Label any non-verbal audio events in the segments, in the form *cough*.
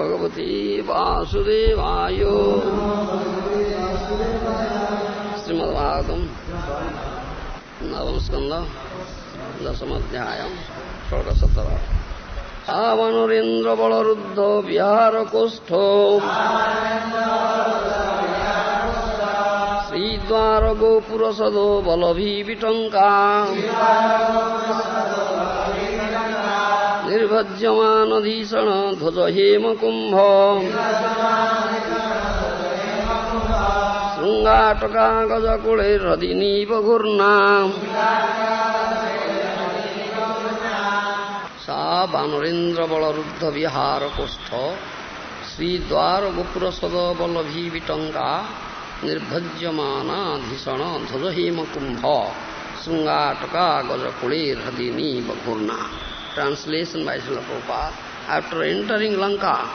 भगवते वासुदेवाय श्रीमद्भागवतम् नवमस्कन्द दशमध्यायम् षोडशतर आवनुरेन्द्रबलरुद्ध विहारकोष्ठ श्रीद्वार गोपुरसदो বিভজ্যমানধীষণ ধ্বজ হেম কুম্ভ। শৃঙ্গাটকা গজ কুড়ে হৃদিনীব ঘূর্ণা। সা বানরেন্দ্র বল রুদ্ধ বিহার কোষ্ঠ। শ্রী দ্বার গোপুর সদ বল্লভী বিটঙ্কা নির্ভজ্যমানাধীষণ ধ্বজ হেমকুম্ভ শৃঙ্গাটকা গজ গজকুলে হৃদিনীব ঘূর্ণা। Translation by Srila Prabhupada. After entering Lanka,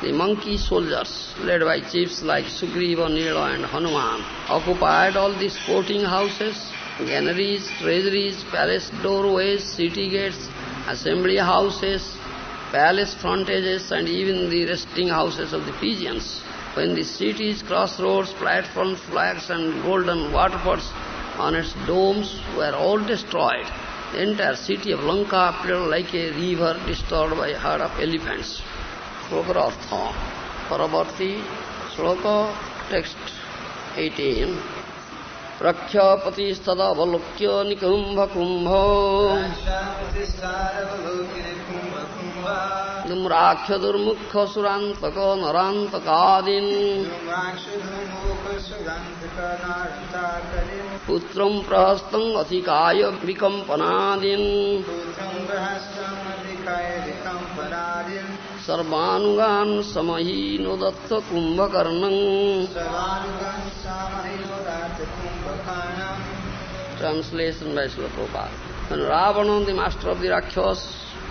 the monkey soldiers, led by chiefs like Sugriva, Nila and Hanuman, occupied all the sporting houses, granaries, treasuries, palace doorways, city gates, assembly houses, palace frontages, and even the resting houses of the pigeons. When the city's crossroads, platforms, flags, and golden waterfalls on its domes were all destroyed, the entire city of Lanka appeared like a river disturbed by herd of elephants. Shloka Artha, Paravarti, Shloka, text 18. प्रख्यापतिस्तदवलोक्य निकुम्भकुम्भ दुम्राख्य Durmukh Surantaka नरान्तकादीन् पुत्र प्रहस्तमिकाय विकंपनादीन सर्वानुगान Dutt Kumbhakarna translation by Shloka Gopal Ravana the master of the rakshasa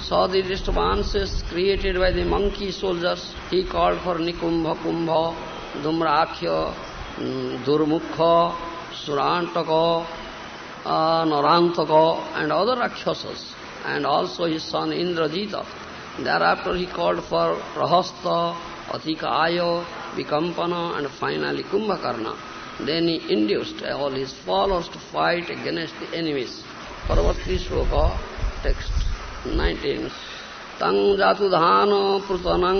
saw the disturbance created by the monkey soldiers he called for Nikumbha Kumbha Dhumraksha Durmukha Surantaka Narantaka and other rakshasas and also his son Indrajit thereafter he called for Prahasta Atikaya Vikampana and finally Kumbhakarna then he induced all his followers fight against the enemies परवर्ती श्लोक text 19 तंग जातु धान पृतनं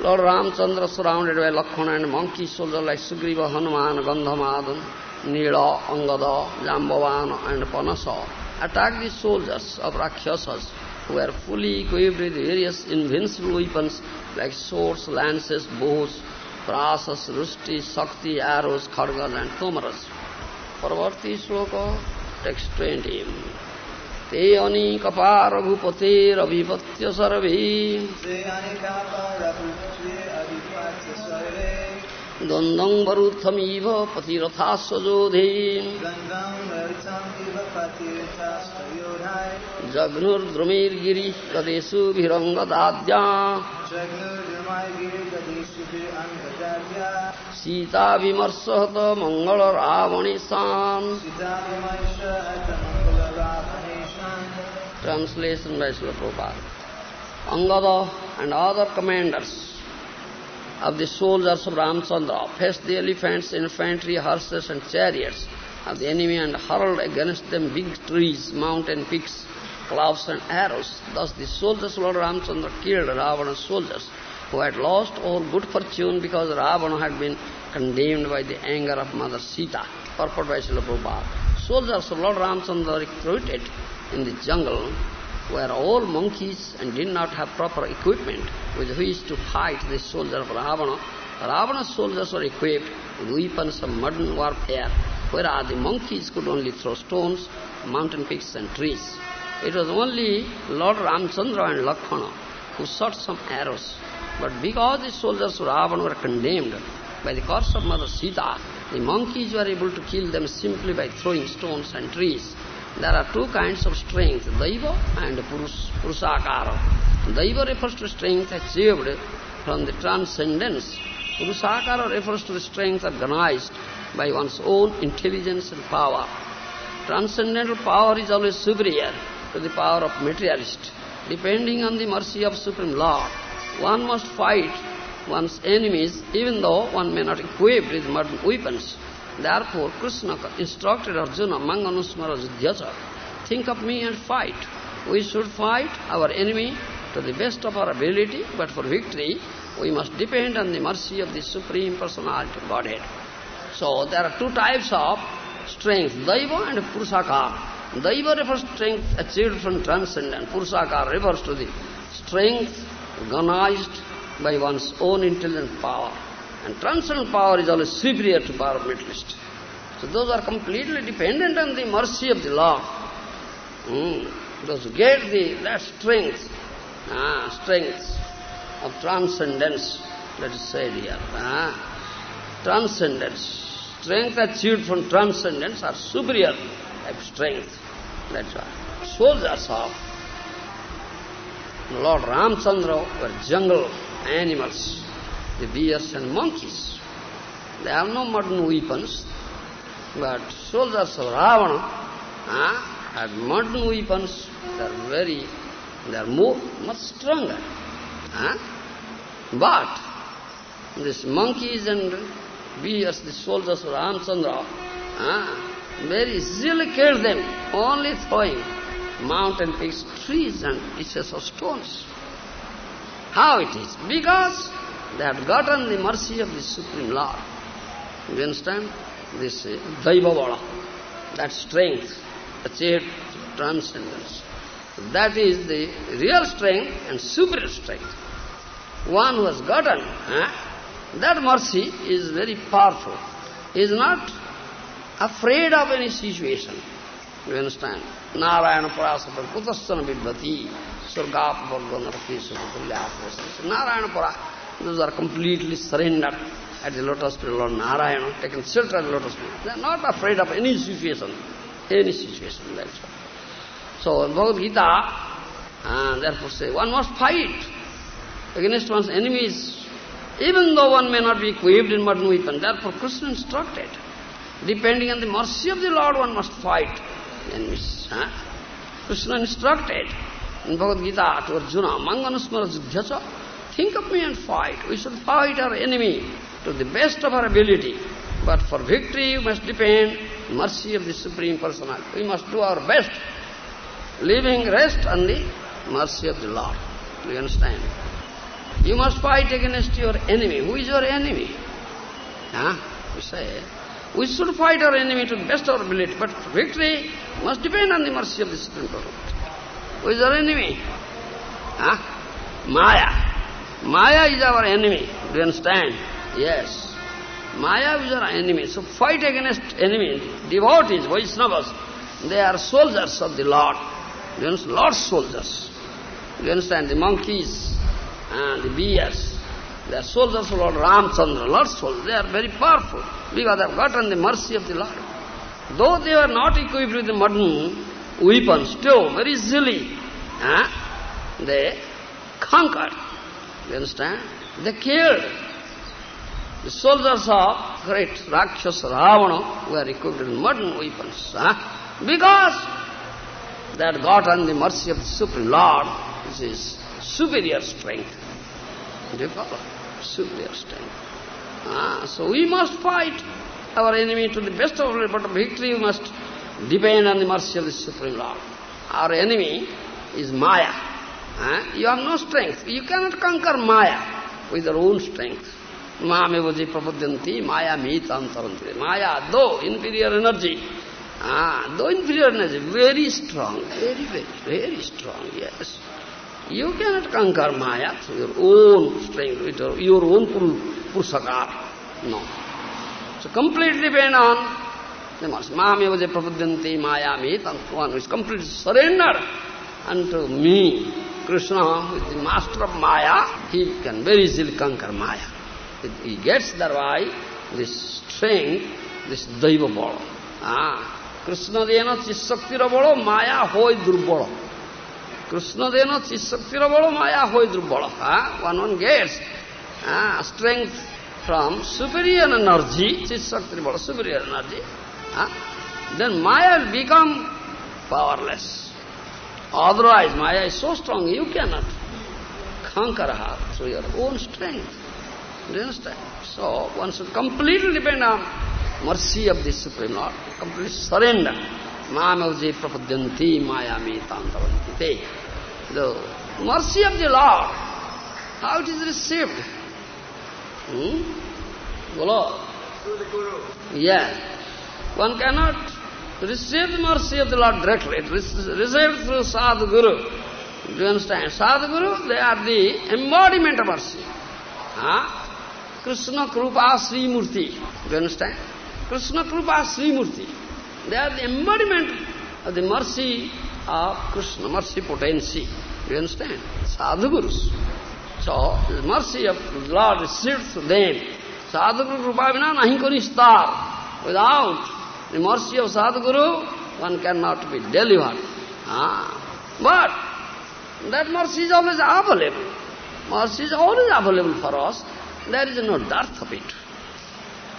Lord Ramchandra surrounded by Lakshmana and monkey soldiers like Sugriva, Hanuman, Gandhamadan, Nila, Angada, Jambavana and Panasa attacked the soldiers of Rakshasas who were fully equipped with various invincible weapons like swords, lances, bows, prasas, rusti, sakti, arrows, khargas and tomaras. Paravarti Shloka, text 20. ते अनीकपार भूपतेरभिपत्य सर्वे द्वन्द्वं वरुथमिव पतिरथास्वजोधे जघ्नुर्द्रुमिर्गिरिः कदेषु भिरङ्गदाद्या सीताविमर्शहत मङ्गलरावणेशान् Translation by Srila Prabhupada. Angada and other commanders of the soldiers of Ramchandra faced the elephants, infantry, horses and chariots of the enemy and hurled against them big trees, mountain peaks, clubs and arrows. Thus the soldiers of Lord Ramchandra killed Ravana's soldiers who had lost all good fortune because Ravana had been condemned by the anger of Mother Sita, purported by Srila Prabhupada. Soldiers of Lord Ramchandra recruited in the jungle were all monkeys and did not have proper equipment with which to fight the soldier of Ravana. Ravana's soldiers were equipped with weapons of modern warfare, whereas the monkeys could only throw stones, mountain peaks and trees. It was only Lord Ramchandra and Lakshmana who shot some arrows. But because the soldiers of Ravana were condemned by the curse of Mother Sita, the monkeys were able to kill them simply by throwing stones and trees. There are two kinds of strength, Daiva and Purus, Purusakara. Daiva refers to strength achieved from the transcendence. Purusakara refers to strength organized by one's own intelligence and power. Transcendental power is always superior to the power of materialist. Depending on the mercy of Supreme Lord, one must fight one's enemies even though one may not equip with modern weapons. Therefore, Krishna instructed Arjuna, Manganusmara Jidhyacha, think of me and fight. We should fight our enemy to the best of our ability, but for victory, we must depend on the mercy of the Supreme Personality of Godhead. So, there are two types of strength, Daiva and Purusakara. Daiva refers to strength achieved from transcendence. Purusakara refers to the strength organized by one's own intelligent power. And transcendental power is always superior to power of materialist. So those are completely dependent on the mercy of the Lord. Mm. Those get the, that strength, ah, strength of transcendence, that is said here. Ah. Transcendence. Strength achieved from transcendence are superior type strength. That's why. Soldiers of Lord Ramchandra were jungle animals the bears and monkeys. They have no modern weapons, but soldiers of Ravana uh, had modern weapons. They are very, they are more, much stronger. Uh, but these monkeys and bears, the soldiers of Ramchandra, uh, very easily kill them, only throwing mountain peaks, trees and pieces of stones. How it is? Because they have gotten the mercy of the Supreme Lord. You understand? This uh, Daiva that strength achieved transcendence. That is the real strength and superior strength. One who has gotten eh, that mercy is very powerful. He is not afraid of any situation. You understand? Narayana Parasapa Kutasana Vibhati Surgapa Rakhi Narayana Parasapa those are completely surrendered at the lotus feet of Lord Narayana, taken shelter at the lotus feet. They are not afraid of any situation, any situation, that's all. So in Bhagavad Gita, uh, therefore say, one must fight against one's enemies, even though one may not be equipped in modern weapon. Therefore Krishna instructed, depending on the mercy of the Lord, one must fight enemies. Huh? Krishna instructed in Bhagavad Gita to Arjuna, Manganusmara Jidhyacha, Think of me and fight. We should fight our enemy to the best of our ability. But for victory, we must depend on the mercy of the Supreme Personality. We must do our best, leaving rest on the mercy of the Lord. Do you understand? You must fight against your enemy. Who is your enemy? Huh? We say, we should fight our enemy to the best of our ability, but victory must depend on the mercy of the Supreme Personality. Who is our enemy? Huh? Maya. Maya is our enemy. Do you understand? Yes. Maya is our enemy. So fight against enemy. Devotees, Vaishnavas, they are soldiers of the Lord. Do you understand? Lord's soldiers. Do you understand? The monkeys and the bears, they are soldiers of Lord Ramchandra, Lord's soldiers. They are very powerful because they have gotten the mercy of the Lord. Though they are not equipped with the modern weapons, still very easily eh, they conquered you understand? They killed the soldiers of great Rakshasa Ravana were equipped with modern weapons. Huh? Because they had gotten the mercy of the Supreme Lord, which is superior strength. Do you follow? Superior strength. Ah, so we must fight our enemy to the best of our but victory must depend on the mercy of the Supreme Lord. our enemy is Maya. Huh? You have no strength. You cannot conquer Maya with your own strength. Mamevaji prapadyanti maya mitantaranti. Maya, though inferior energy, ah, though inferior energy, very strong, very, very, very strong, yes. You cannot conquer Maya through your own strength, with your, your own purusakar. No. So completely depend on the master. Mahamevaja prapadyanti maya one who is completely surrendered unto me, Krishna, who is the master of Maya, he can very easily conquer Maya. He gets thereby this strength, this daiva bala. Ah. Krishna dena chissaktira bala, Maya hoy durbala. Krishna dena chissaktira bala, Maya hoy durbala. Ah. One one gets ah, strength from superior energy, chissaktira bala, superior energy. Huh? Then Maya will become powerless. Otherwise, Maya is so strong, you cannot conquer her through your own strength. Do you understand? So, one should completely depend on mercy of the Supreme Lord, completely surrender. Mamavji prapadyanti mayami tantavanti. The mercy of the Lord, how it is received? Hmm? Golo? Through the Guru. Yeah. One cannot receive the mercy of the Lord directly. It received through Sadhguru. Do you understand? Sadhguru, they are the embodiment of mercy. Huh? Krishna Krupa Sri Murti. Do you understand? Krishna Krupa Sri Murti. They are the embodiment of the mercy of Krishna, mercy potency. Do you understand? Sadhu Gurus. So, the mercy of the Lord received through them. Sadhu Guru Krupa Vina star. Without the mercy of Sadhguru, one cannot be delivered. Ah. But that mercy is always available. Mercy is always available for us. There is no dearth of it.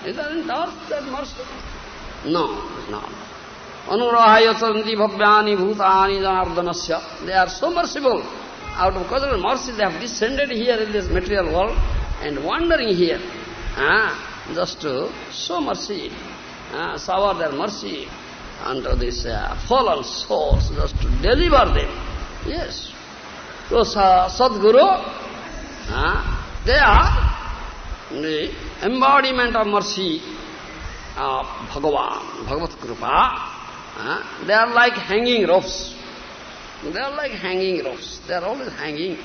Is there any dearth that mercy? No, not. Anurahaya bhavyani bhutani janardanasya. They are so merciful. Out of cause mercy they have descended here in this material world and wandering here. Ah, just to show mercy uh, shower their mercy unto these uh, fallen souls, just to deliver them. Yes. So uh, Sadguru, uh, they are the embodiment of mercy of Bhagavan, Bhagavat Kripa. Uh, they are like hanging ropes. They are like hanging ropes. They are always hanging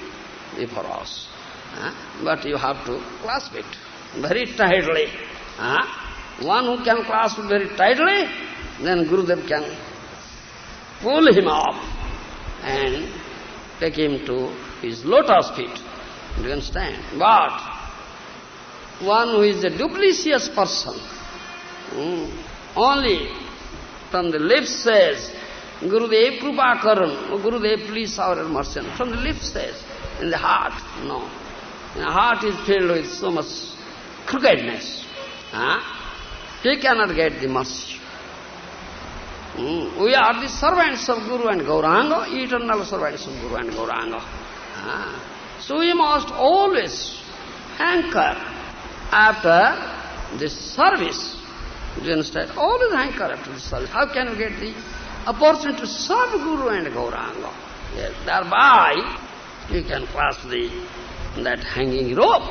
before us. Uh, but you have to clasp it very tightly. Uh, one who can clasp very tightly, then Gurudev can pull him up and take him to his lotus feet. Do you understand? But one who is a duplicitous person, hmm, only from the lips says, Gurudev Krupa Karan, oh Gurudev please our mercy. From the lips says, in the heart, no. The heart is filled with so much crookedness. Huh? He cannot get the mercy. Mm. We are the servants of Guru and Gauranga, eternal servants of Guru and Gauranga. Ah. So we must always hanker after this service. Do you understand? Always hanker after this service. How can we get the opportunity to serve Guru and Gauranga? Yes, thereby you can clasp the that hanging rope.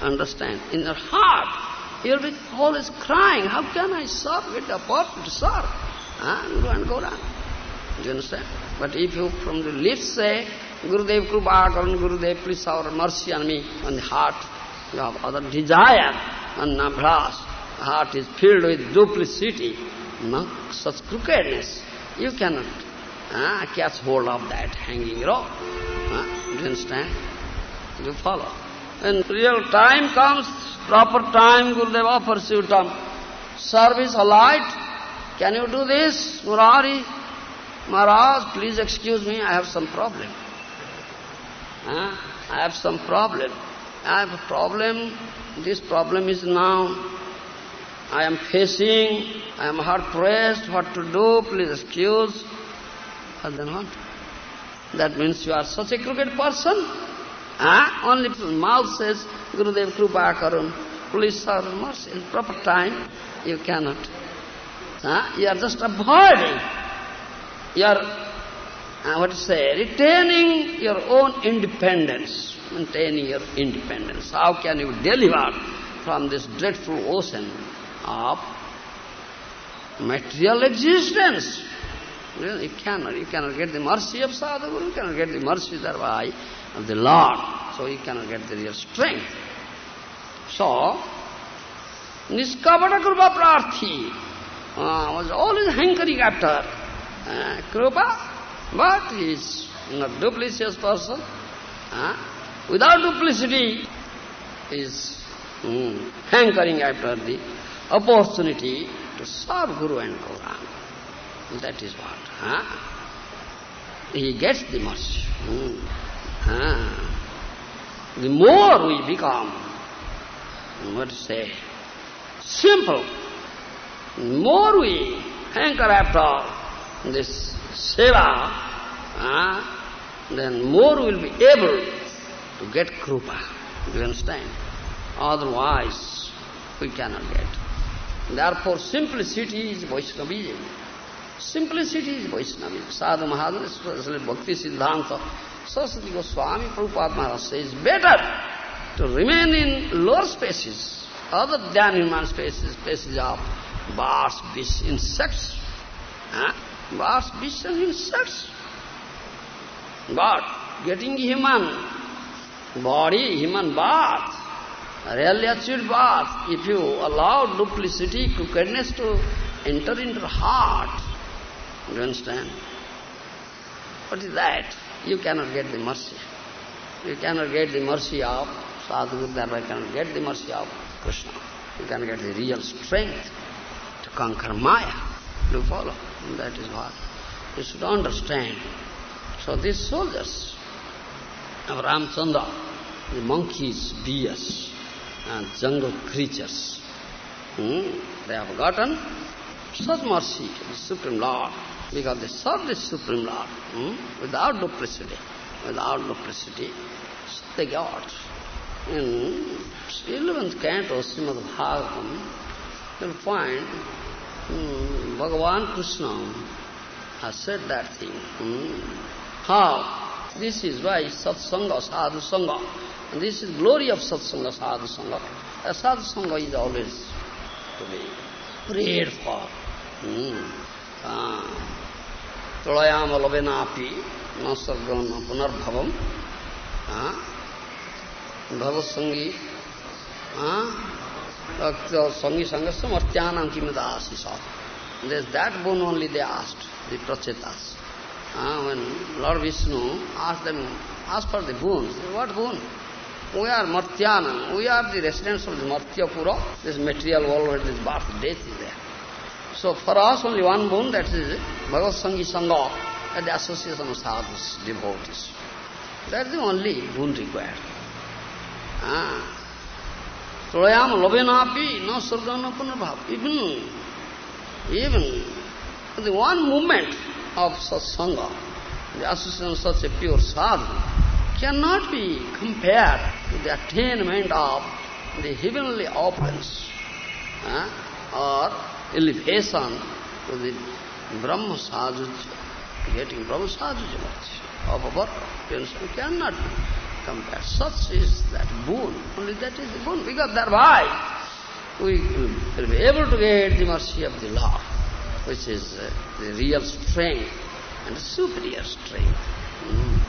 Understand? In your heart, You'll be always crying, how can I serve with person to serve? Huh? Guru and Gauranga. Do you understand? But if you from the lips say, Gurudev Krupa Karan, Gurudev please our mercy on me, on the heart, you have other desire, and nabhras, heart is filled with duplicity, no, such crookedness, you cannot uh, catch hold of that hanging rope. Do you understand? You follow. When real time comes, proper time, Gurudev offers you some service, a light. Can you do this, Murari? Maharaj, please excuse me, I have some problem. Huh? I have some problem. I have a problem. This problem is now I am facing, I am hard pressed, what to do, please excuse. And then what? That means you are such a crooked person. Huh? Only mouth says, Gurudev Krupa Karun, please serve mercy. In proper time, you cannot. Huh? You are just avoiding. You are uh, what to say, retaining your own independence, maintaining your independence. How can you deliver from this dreadful ocean of material existence? You cannot. You cannot get the mercy of Sadhguru, you cannot get the mercy thereby of the Lord. So he cannot get the real strength. So, Niskapata Krupa Prarthi uh, was always hankering after uh, Krupa, but he is not duplicitous person. Uh, without duplicity, is mm, hankering after the opportunity to serve Guru and Gauranga. That is what. Huh? He gets the mercy. Mm. The more we become, what to say, simple, more we hanker after this seva, uh, then more we'll be able to get krupa. Do you understand? Otherwise, we cannot get. Therefore, simplicity is Vaishnavism. Simplicity is Vaishnavism. Sadhu Mahajan, especially Bhakti Siddhanta, Saraswati Goswami Prabhupada Maharaj says, better to remain in lower spaces, other than human spaces, spaces of birds, beasts, insects. Huh? Birds, beasts and insects. But getting human body, human birth, really achieved birth, if you allow duplicity, crookedness to enter into heart, you understand? What is that? You cannot get the mercy. You cannot get the mercy of Sadhguru, thereby cannot get the mercy of Krishna. You cannot get the real strength to conquer Maya. Do you follow? And that is what you should understand. So these soldiers of Ramchandra, the monkeys, deers, and jungle creatures, hmm, they have gotten such mercy of the Supreme Lord because they serve the Supreme Lord hmm, without duplicity. Without duplicity, so they got. In 11th canto, Srimad Bhagavatam, you'll find hmm, Bhagavan Krishna has said that thing. Hmm. How? This is why satsanga, sadhu sangha. And this is glory of satsanga, sadhu sangha. A sadhu sangha is always to be prayed for. Hmm. Ah. తుళయామలవినాపి నస్వర్గం పునర్భవం భగవత్సంగీ Sangi సంగస్య మర్త్యాన్ అంకిమిద ఆశిష There's that boon only they asked, the prachetas. Uh, when Lord Vishnu asked them, asked for the boon, said, what boon? We are Martyanam, we are the residents of the Martyapura, this material world where this birth, death is there. So for us only one boon, that is Bhagavad Sangi Sangha, and the association of sadhus, devotees. That's the only boon required. Ah. Proyam lovenapi no surgana punabhav. Even, even the one moment of such sangha, the association of such a pure sadhu, cannot be compared to the attainment of the heavenly opulence uh, or elevation to the Brahma getting Brahma sadhu of work. You cannot be compared. Such is that boon. Only that is the boon. Because thereby we will be able to get the mercy of the Lord, which is uh, the real strength and superior strength. Mm.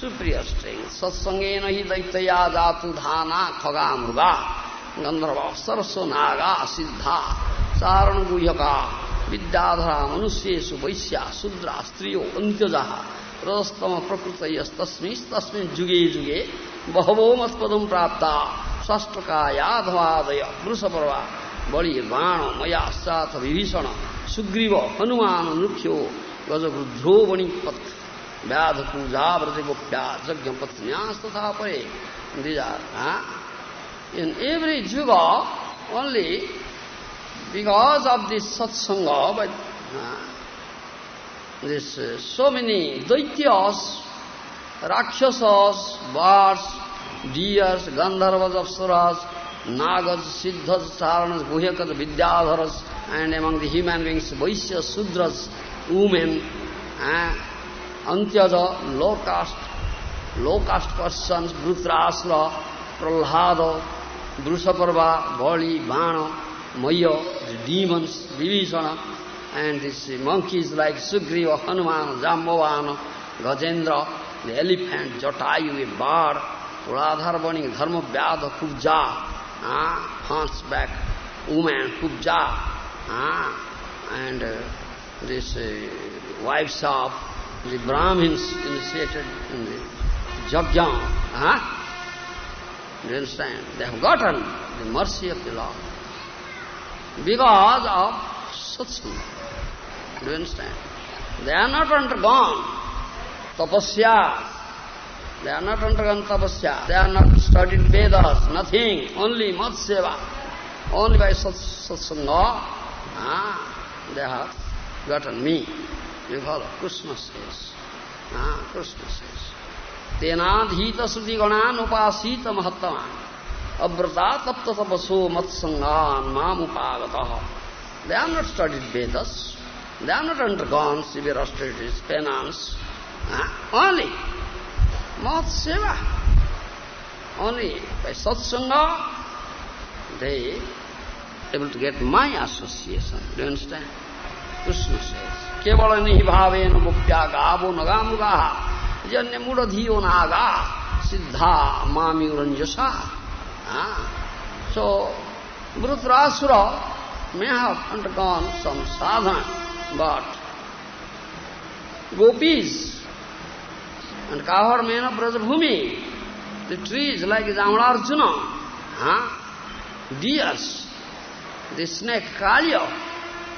Superior strength. Satsangena hi daitaya jatu dhana khaga gandharva sarasva naga siddha charan guhyaka vidyadhara manusyesu vaisya sudra striyo antyajaha रजस्तम प्रकृत तस्मिन जुगे जुगे बहवो मत्पदम प्राप्त षष्ट का याधवादय वृषपर्वा बड़ी बाण मयाश्चाथ विभीषण सुग्रीव हनुमान नृख्यो गजवृद्धो वणिपथ व्याध पूजा व्रज गोप्या यज्ञ परे these are huh? in because of this satsanga but uh, this uh, so many daityas, rakshasas, birds, deers, gandharvas, apsaras, nagas, siddhas, charanas, guhyakas, vidyadharas, and among the human beings, vaishyas, sudras, women, uh, Antyaja, low caste, low caste persons, Dhritarashtra, Prahlada, Vrusaparva, Bali, Bana, Maya, the demons, Vibhishana, and these monkeys like Sugriva, Hanuman, Jambavana, Gajendra, the elephant, Jatayu, a Radhar burning, Dharma Vyadha, Kubja, ah, hunchback, woman, Kubja, ah, and uh, this uh, wives of the Brahmins initiated in the Jagya, ah, do you understand? They have gotten the mercy of the Lord because of satsang. Do you understand? They are not undergone tapasya. They are not undergone tapasya. They are not studied Vedas, nothing, only Matseva. Only by satsanga, ah, they have gotten me. You follow? Krishna says. Ah, Krishna says. तेनाधीत श्रुति गणान उपासीत महत्तमान अव्रता तप्त तपसो मत्संगान माम उपागत they are not studied Vedas they are not undergone severe austerities penance only मत सेवा only by satsanga they able to get my association. Do you understand? Krishna says, केवल निहि भावेन मुक्त्या गावो नगामुगाहा जन्य मूढ़धियो नागा सिद्धा मामी so Vrutrasura may have undergone some sadhana but gopis and Kavarmena Brajabhumi the trees like Jamalarjuna huh? deers the snake Kalya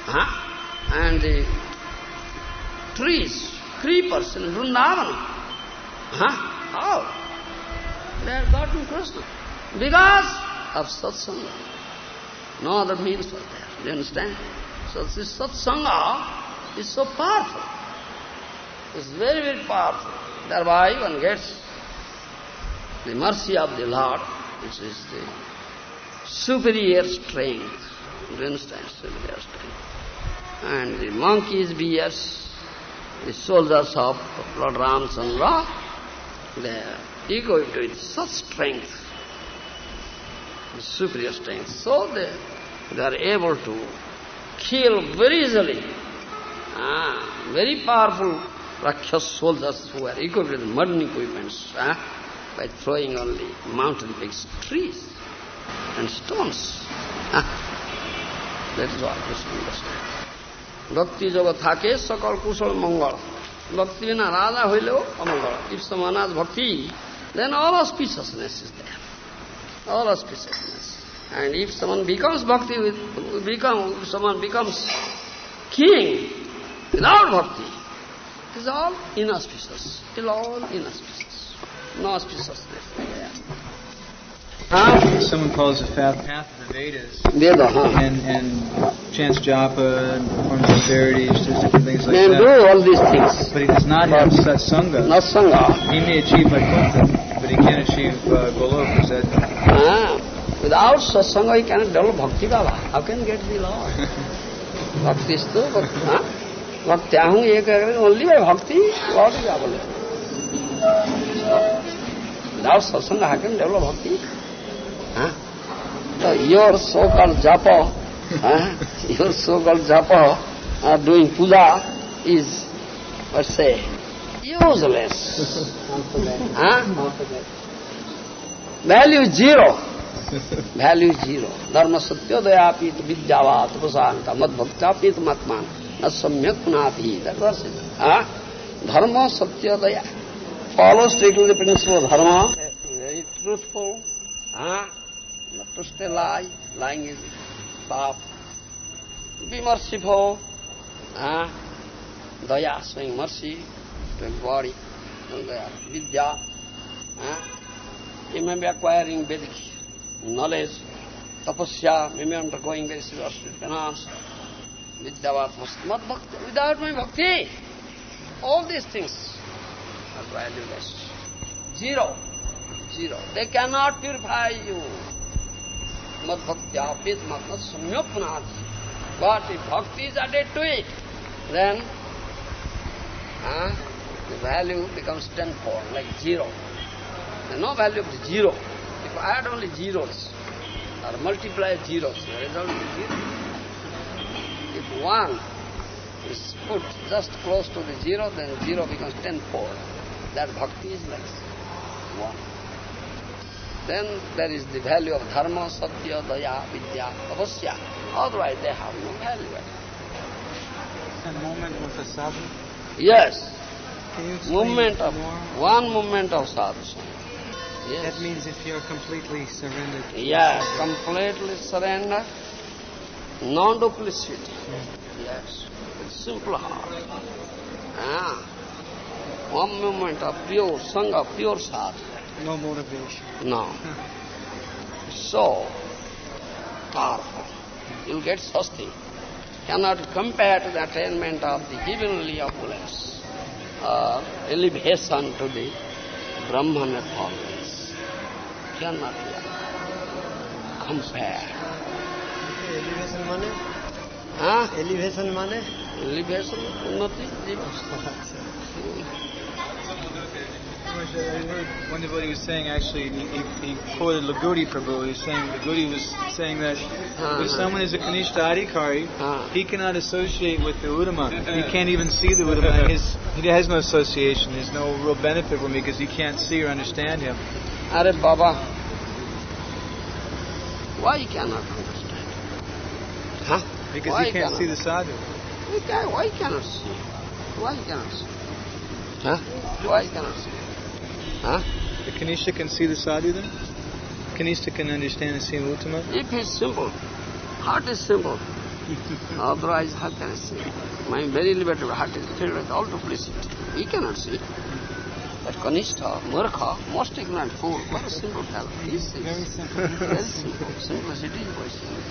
huh? and the trees creepers in Vrindavan Huh? How? They are gotten Krishna. Because of satsanga. No other means were there. Do you understand? So this satsanga is so powerful. It's very, very powerful. Thereby one gets the mercy of the Lord, which is the superior strength. Do you understand? Superior strength. And the monkeys, bears, the soldiers of Lord Ramchandra, the ego with such strength, the superior strength. So they, they are able to kill very easily. Ah, very powerful Rakshas soldiers who are equipped with modern equipments ah, by throwing only mountain peaks, trees and stones. Ah, that is all this understand. Bhakti thake sakal kusal mangal. Bhakti vina radha hoileo amangal. If someone has bhakti, then all auspiciousness is there. All auspiciousness. And if someone becomes bhakti, with, become, someone becomes king without bhakti, it is all inauspicious. It is all inauspicious. No auspiciousness there. Huh? Someone calls the path, path of the Vedas. Veda, huh? And, and chants japa and performs austerities, just different things like May that. do all these things. But he does not have satsanga. Not sangha. He may achieve Vaikuntha, but he can't achieve uh, Golok. Is that... Ah, without satsanga he cannot develop bhakti baba. How can he get the Lord? bhakti is to, huh? Bhaktyahum ek only by bhakti, Lord is available. Without satsanga, how can develop bhakti? Huh? So your so-called japa, huh? your so-called japa, uh, doing puja is, let's say, useless. huh? Value zero. Value zero. Dharma satyodayapit vidyavat upasanta mad bhaktapit matman na samyak punati. That was it. Huh? Dharma satyodaya. Follow strictly the principle of dharma. Very truthful. Huh? not to stay lie. Lying is pap. Be merciful. Ah, daya, showing mercy to a body. Daya, vidya. Ah, you may be acquiring Vedic knowledge. Tapasya, may be undergoing very serious penance. Vidyavat not bhakti. Without my bhakti, all these things are valueless. Zero. Zero. They cannot purify you. mad bhaktyapit matmat samyapunati. But if bhakti is added to it, then uh, the value becomes tenfold, like zero. There's no value of the zero. If I add only zeros, or multiply zeros, the result is zero. If one is put just close to the zero, then zero becomes tenfold. That bhakti is like one. Then there is the value of dharma, satya, daya, vidya, tapasya. Otherwise they have no value. A moment with a sadhu. Yes, Can you explain movement of more? one movement of sadhana. Yes. That means if you're completely surrendered. to Yes, sadhu. completely surrender, non-duplicity. Yes, it's simple heart. Ah, one moment of pure sangha, pure sadhana. No motivation. No. *laughs* So powerful. You'll get sasti. Cannot compare to the attainment of the heavenly opulence or elevation to the Brahman abundance. Cannot be compare. Elevation mane? Huh? Elevation mane? Elevation, unnati, jiva. One devotee was saying actually, he, he, he quoted Lagudi Prabhu. He was saying Lagudi was saying that Uh-huh. if someone is a Kanishta Adhikari, Uh, he cannot associate with the Uttama. He can't even see the Uttama. *laughs* His, he has no association. There's no real benefit for me because he can't see or understand him. Are Baba, why you cannot understand? Huh? Because why he can't cannot? see the sadhu. Why can- Why cannot see? Why cannot see? Huh? Why cannot see? Huh? The Kanishta can see the sadhu then? Kanishta can understand and see Uttama? If it's simple, heart is simple. *laughs* Otherwise, how can I see? My very liberated heart is filled with all duplicity. He cannot see. But Kanishta, Murkha, most ignorant fool, what a simple fellow. He sees. Very simple. Very simple. Simplicity is very simple.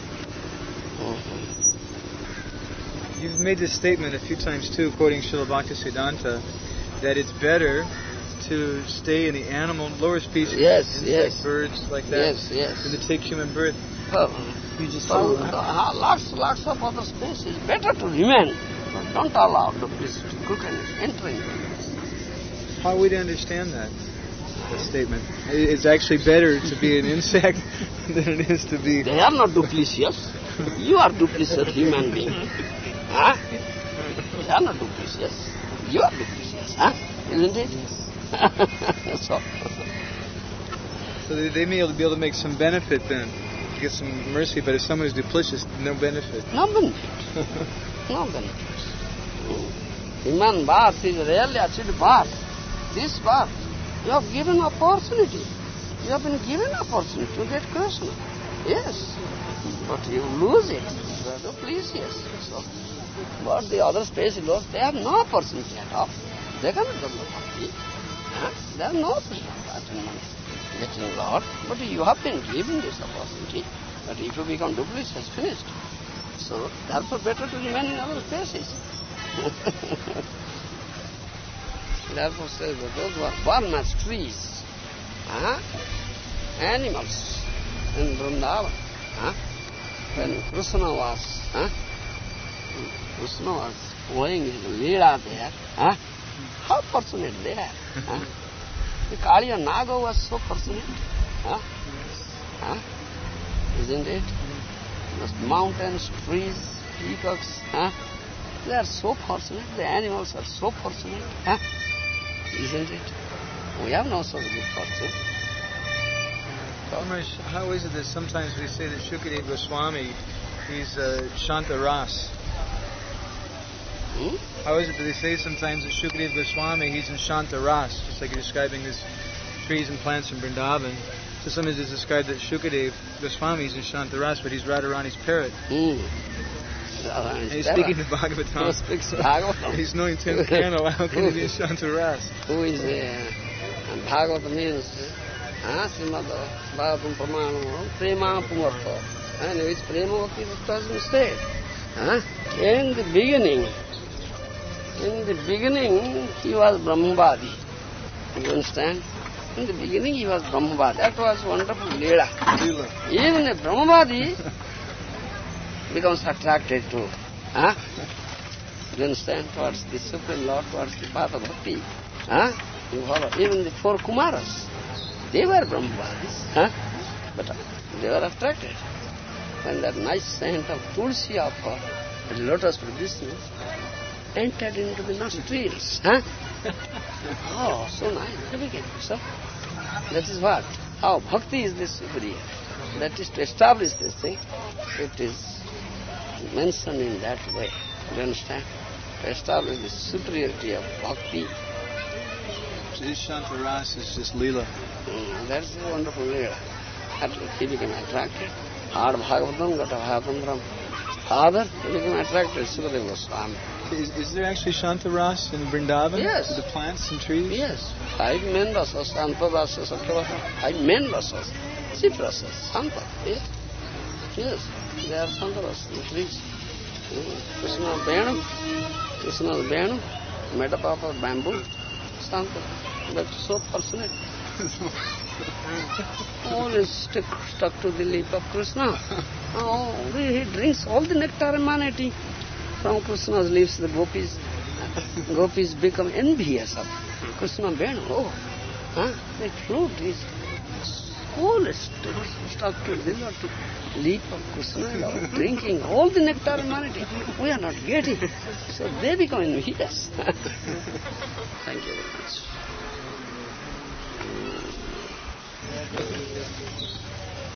Mhm. You've made this statement a few times too, quoting Srila Bhaktisiddhanta, that it's better to stay in the animal, lower species, Yes, insect, yes. birds like that, Yes, yes. than to take human birth. Well, You just So, uh, lots, lots of other spaces. Better to remain. But don't allow duplicity, crookedness, entering. How are we to understand that, that statement? It's actually better to be an insect *laughs* than it is to be. They are not duplicitous. You are duplicitous human being. Huh? They are not duplicitous. You are duplicitous. Huh? Isn't it? *laughs* so, So they, may be able to make some benefit then, get some mercy. But if someone is duplicitous, no benefit. no benefit. *laughs* No benefit. Human birth is really a achieved birth. This birth, you have given opportunity. You have been given opportunity to get Krishna. Yes. But you lose it. You are duplicitous. So, but the other space lords, they have no opportunity at all. They cannot develop bhakti. Huh? They have no opportunity getting Lord. But you have been given this opportunity. But if you become duplicitous, finished. So, therefore better to remain in other spaces. *laughs* therefore says that those who are born trees, huh? animals in Vrindavan, huh? when Krishna was, huh? Krishna was playing his Leela there, huh? how fortunate they are. Huh? *laughs* The Kaliya Naga was so fortunate. Huh? Huh? Isn't it? Those mountains, trees, peacocks, huh? They are so fortunate. The animals are so fortunate. Huh? Isn't it? We have no such good fortune. Maharaj, how is it that sometimes we say that Shukadev Goswami, he's uh, Shanta Ras? Hmm? How is it that they say sometimes that Shukadev Goswami, he's in Shanta Ras, just like you're describing these trees and plants in Vrindavan. So sometimes it's described that Shukadev Goswami is in Shanta Ras, but he's Radharani's parrot. Hmm. And he's speaking to Who Bhagavatam. speaks Bhagavatam? He's knowing 10th canto. How can he be in Shanta Ras? Who is uh, and Bhagavata means uh, Srimad Bhagavatam Pramanam Prema Pumartha. And which Prema Bhakti has been said. Huh? In the beginning, in the beginning he was Brahmavadi. You understand? In the beginning he was Brahmavadi. That was wonderful Leela. Leela. Even a Brahmavadi *laughs* becomes attracted to, huh? You understand, towards the Supreme Lord, towards the path of bhakti. Huh? You follow? Even the four Kumaras, they were Brahmavadis. Huh? But uh, they were attracted. When that nice scent of tulsi of uh, the lotus business entered into the nostrils. Huh? *laughs* oh, so nice. They became so. That is what? How bhakti is the superior. That is to establish this thing. It is mentioned in that way. Do you understand? To establish the superiority of bhakti. So this Shantaras is just Leela. Mm, that's a wonderful leela. That he became attracted. Heard Bhagavatam, got a Bhagavatam Father, he became attracted. Sukadeva Goswami. Is, is there actually Shantaras in Vrindavan? Yes. The plants and trees? Yes, five main rasas, Antarasa, Sakyavasa, five main rasas, six rasas, Santa, yes. Yes, they are rasas, the trees. Mm. Krishna Venu, Krishna's Venu, made up of bamboo, Santa. That's so fortunate. All is stuck, stuck to the lip of Krishna. Oh, he drinks all the nectar emanating from Krishna's lips, the gopis. Gopis become envious of Krishna Venu. Oh, huh? that all stuck, stuck to the to lip of Krishna and *laughs* drinking all the nectar emanating. We are not getting. So they become envious. Thank you very much.